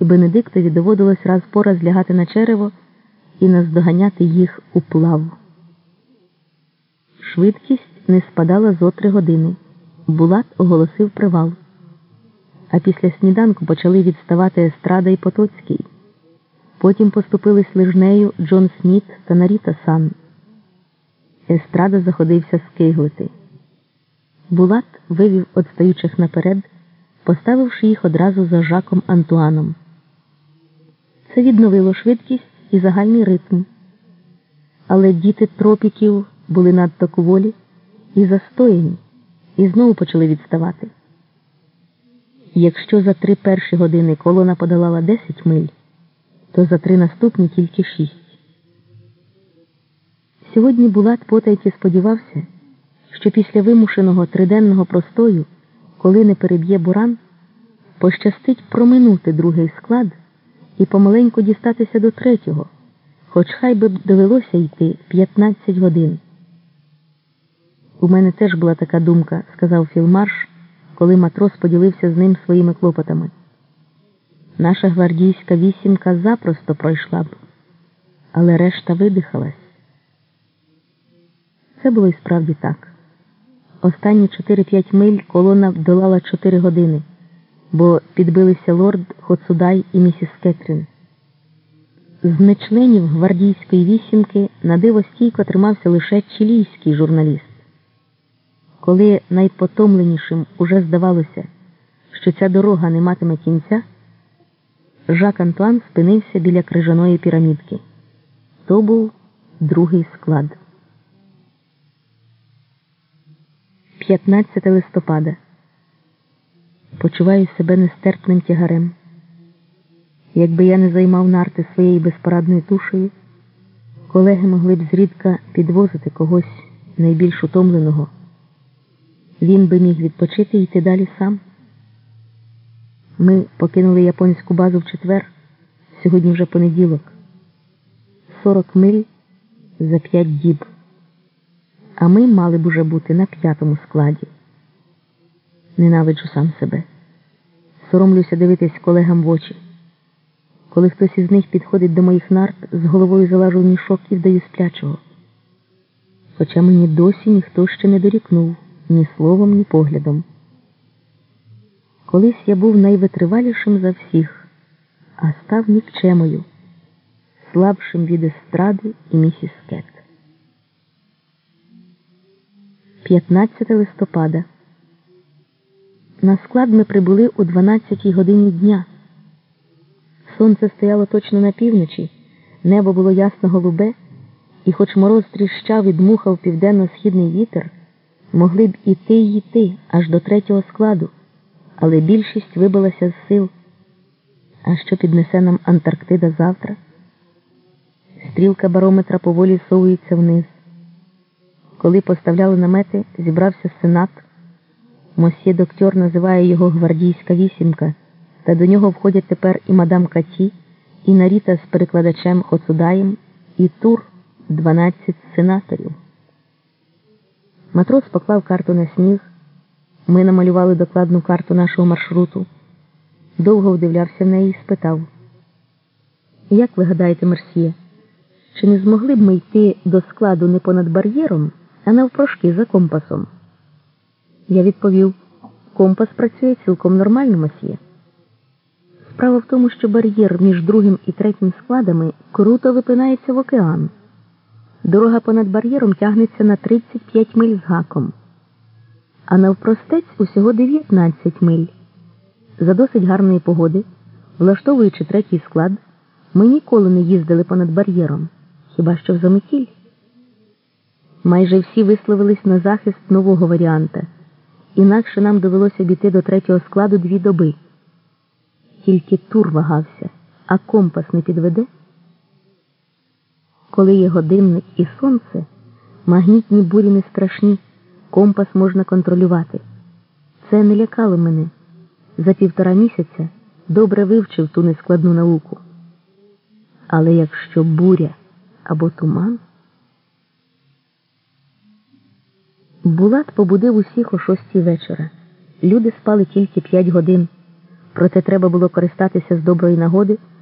і Бенедиктові доводилось раз по раз лягати на черево і наздоганяти їх у плав. Швидкість не спадала зо три години. Булат оголосив привал. А після сніданку почали відставати Естрада і Потоцький. Потім поступились лижнею Джон Сміт та Наріта Сан. Естрада заходився скиглити. Булат вивів отстаючих наперед, поставивши їх одразу за Жаком Антуаном. Це відновило швидкість і загальний ритм. Але діти тропіків були надто кволі і застояні, і знову почали відставати. Якщо за три перші години колона подолала 10 миль, то за три наступні тільки шість. Сьогодні Булат потайки сподівався, що після вимушеного триденного простою, коли не переб'є буран, пощастить проминути другий склад і помаленьку дістатися до третього, хоч хай би довелося йти 15 годин. У мене теж була така думка, сказав Філмарш, коли матрос поділився з ним своїми клопотами. Наша гвардійська вісімка запросто пройшла б, але решта видихалась. Це було і справді так. Останні 4-5 миль колона долала 4 години, бо підбилися лорд Хоцудай і місіс Кетрін. З нечленів гвардійської вісімки на диво стійко тримався лише чилійський журналіст. Коли найпотомленішим уже здавалося, що ця дорога не матиме кінця, Жак Антуан спинився біля крижаної пірамідки. То був другий склад. 15 листопада. Почуваю себе нестерпним тягарем. Якби я не займав нарти своєю безпорадною тушею, колеги могли б зрідка підвозити когось найбільш утомленого. Він би міг відпочити і йти далі сам. Ми покинули японську базу в четвер, сьогодні вже понеділок. 40 миль за 5 діб. А ми мали б уже бути на п'ятому складі. Ненавиджу сам себе. Соромлюся дивитись колегам в очі. Коли хтось із них підходить до моїх нарт, з головою залажу в мішок і вдаю сплячого. Хоча мені досі ніхто ще не дорікнув ні словом, ні поглядом. Колись я був найвитривалішим за всіх, а став нікчемою, слабшим від естради і місіс Кет. 15 листопада. На склад ми прибули о 12 годині дня. Сонце стояло точно на півночі, небо було ясно голубе, і, хоч мороз тріщав і дмухав південно-східний вітер, могли б іти й йти аж до третього складу, але більшість вибилася з сил. А що піднесе нам Антарктида завтра? Стрілка барометра поволі совується вниз. Коли поставляли намети, зібрався сенат. Мосьє доктор називає його гвардійська вісімка, та до нього входять тепер і мадам Каті, і Наріта з перекладачем Хоцудаєм, і тур 12 сенаторів. Матрос поклав карту на сніг. Ми намалювали докладну карту нашого маршруту. Довго вдивлявся в неї і спитав: Як ви гадаєте, Мерсьє, чи не змогли б ми йти до складу не понад бар'єром, а навпрошки за компасом? Я відповів: компас працює цілком нормально, Масьє. Справа в тому, що бар'єр між другим і третім складами круто випинається в океан. Дорога понад бар'єром тягнеться на 35 миль з гаком, а навпростець усього 19 миль. За досить гарної погоди, влаштовуючи третій склад, ми ніколи не їздили понад бар'єром, хіба що в заметіль. Майже всі висловились на захист нового варіанта, інакше нам довелося бійти до третього складу дві доби. Тільки тур вагався, а компас не підведе. Коли є годинник і сонце, магнітні бурі не страшні, компас можна контролювати. Це не лякало мене. За півтора місяця добре вивчив ту нескладну науку. Але якщо буря або туман, Булат побудив усіх о шостій вечора. Люди спали тільки п'ять годин. Проте треба було користатися з доброї нагоди